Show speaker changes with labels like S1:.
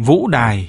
S1: Vũ đài.